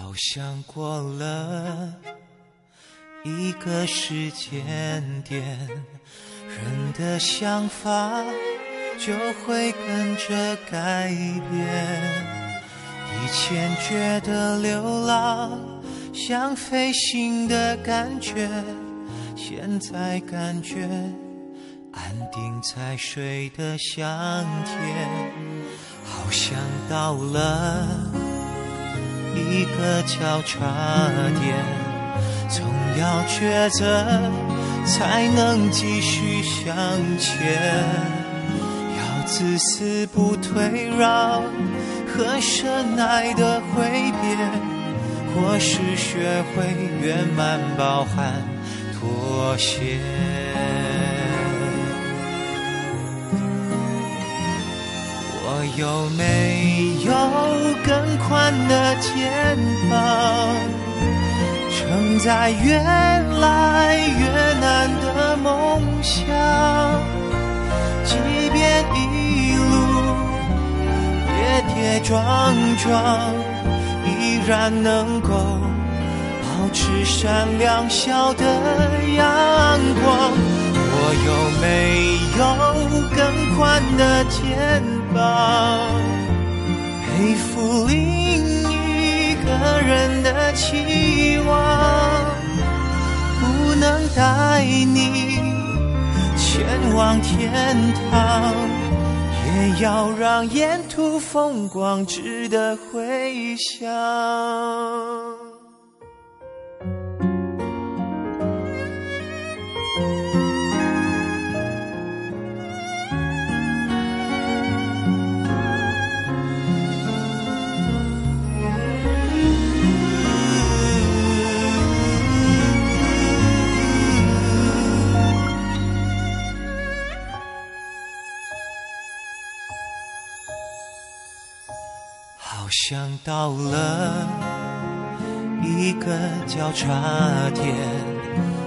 好像过了一个时间点，人的想法就会跟着改变。以前觉得流浪像飞行的感觉，现在感觉安定在水的香甜，好像到了。一个交叉点，总要抉择，才能继续向前。要自私不退让，和深爱的挥别，或是学会圆满包含妥协。有没有更宽的肩膀，承载越来越难的梦想？即便一路跌跌撞撞，依然能够保持闪亮笑的阳光。我有没宽的肩膀？背负另一个人的期望，不能带你前往天堂，也要让沿途风光值得回想。想到了一个交叉点，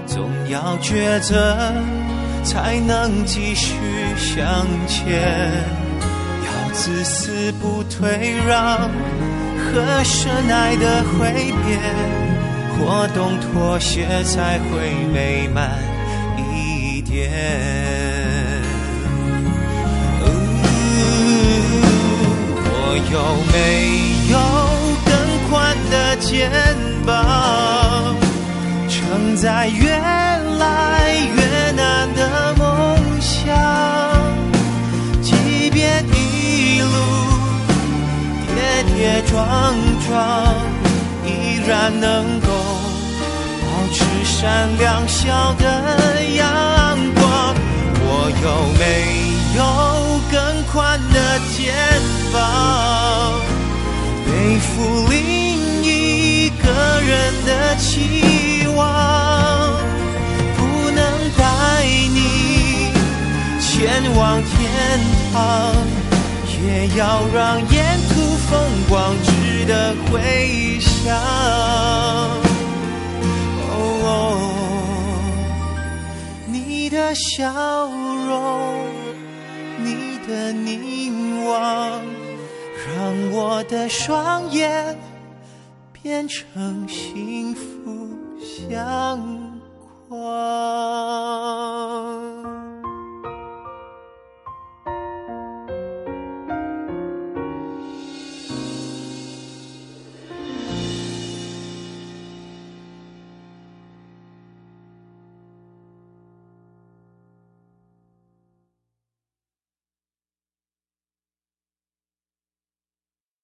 总要抉择，才能继续向前。要自私不退让，和深爱的挥别，或懂妥协，才会美满一点。在越来越难的梦想？即便一路跌跌撞撞，依然能够保持闪亮笑的阳光。我有没有更宽的肩膀，背负另一个人的期前往天堂，也要让沿途风光值得回想。哦你的笑容，你的凝望，让我的双眼变成幸福相框。